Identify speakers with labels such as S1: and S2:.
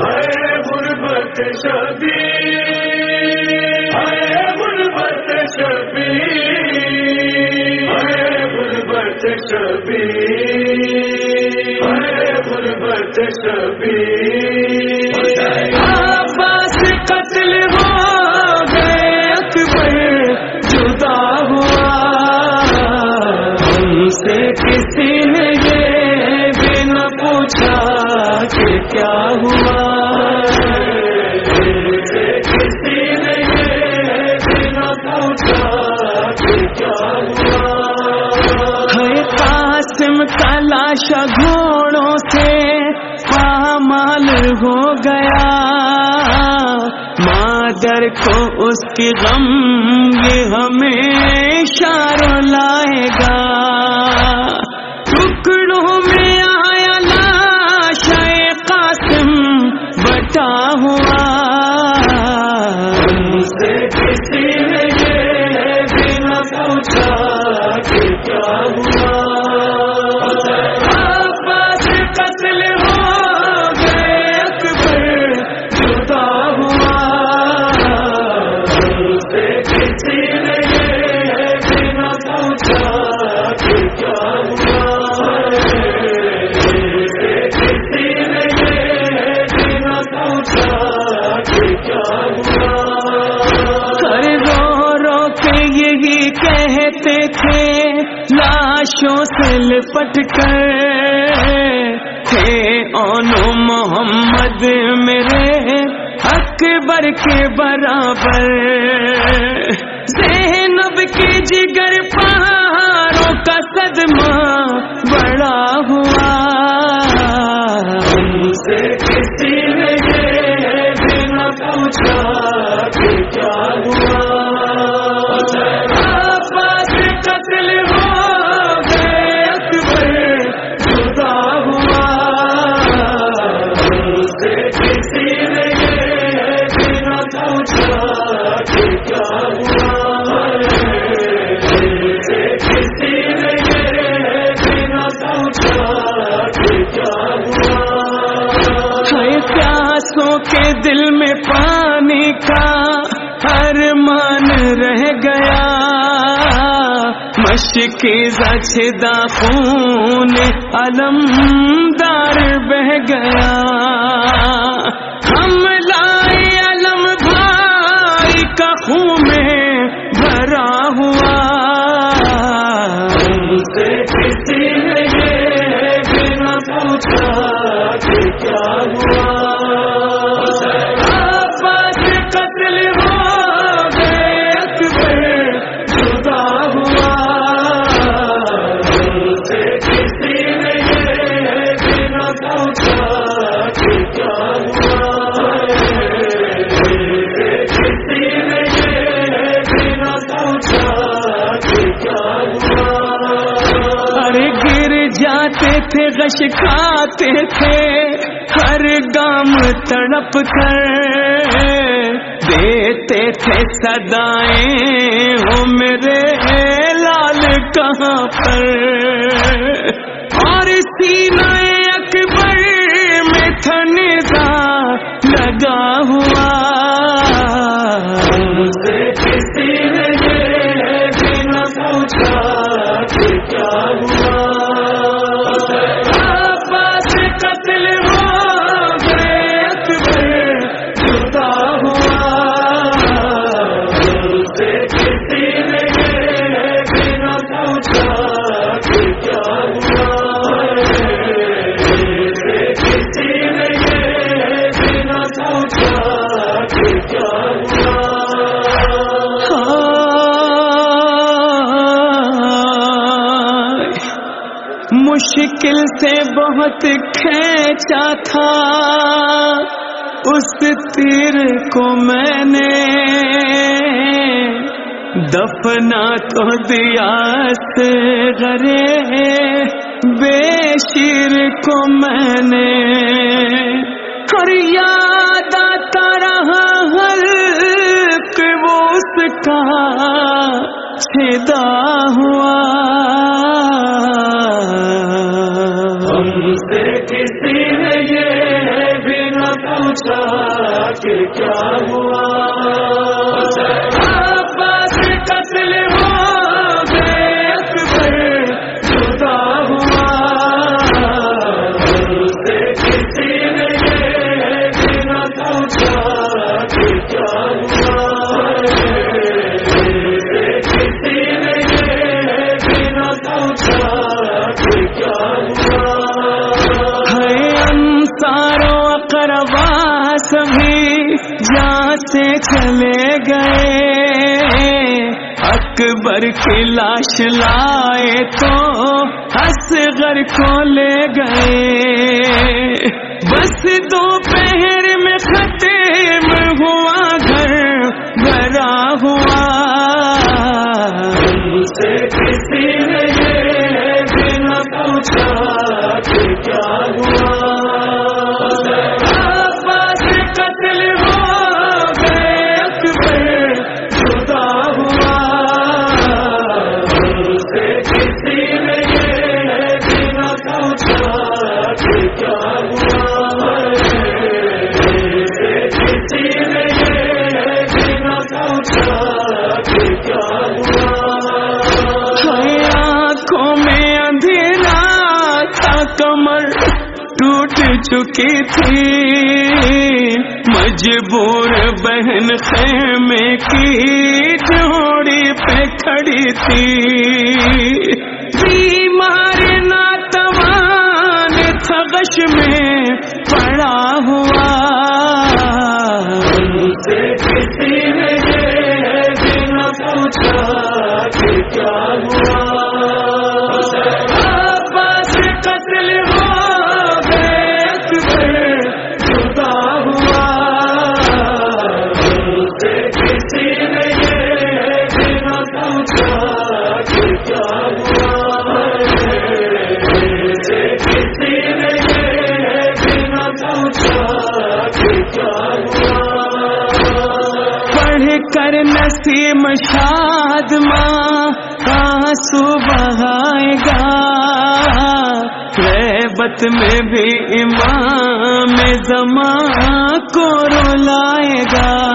S1: ہے غربت شبی ہے غربت شبی ہے غربت شبی ہے غربت شبی
S2: عباس قتل ہو گئے، اکبر جدا ہوا۔ ہم سے کسی نے یہ کیا ہوا ہم کسی نے قاسم کا لاشا گھوڑوں سے، پامال ہو گیا۔ مادر کو اس کی غم یہ ہمیں ہمیشہ رلائے گا۔ ٹکڑوں بٹا لپٹ کر تھے اونو محمد میرے اکبر کے برابر۔ زینب کے جگر پہاڑوں کا صدمہ کا ہر من رہ گیا۔ مشق زچدا خون علمدار بہ گیا۔ ہم لائے علم بھائی کا خون تھے غش کھاتے تھے، ہر گام تڑپ کر دیتے تھے سدائیں ہو میرے لال کہاں پر؟ اور سینہ مشکل سے بہت کھینچا تھا۔ اس تیر کو میں نے دفنا تو دیا سے گرے بے شیر کو میں نے اور یاد آتا رہا، ہر وہ اس کا چھدا ہوا۔ کیا ہوا؟ کبھی جہاں سے چلے گئے۔ اکبر کی لاش لائے تو ہنس گھر کو لے گئے۔ بس دو چکی تھی مجبور بہن خیمے کی جوڑی پہ کھڑی تھی۔ بیمار ناتوان تھگش میں پڑا ہوا۔
S1: سے کسی نے یہ نہ پوچھا کہ کیا ہوا۔
S2: نسیم شاد ماں آنسو بہائے گا؟ غیبت میں بھی امام زمان کو رلائے گا۔